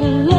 be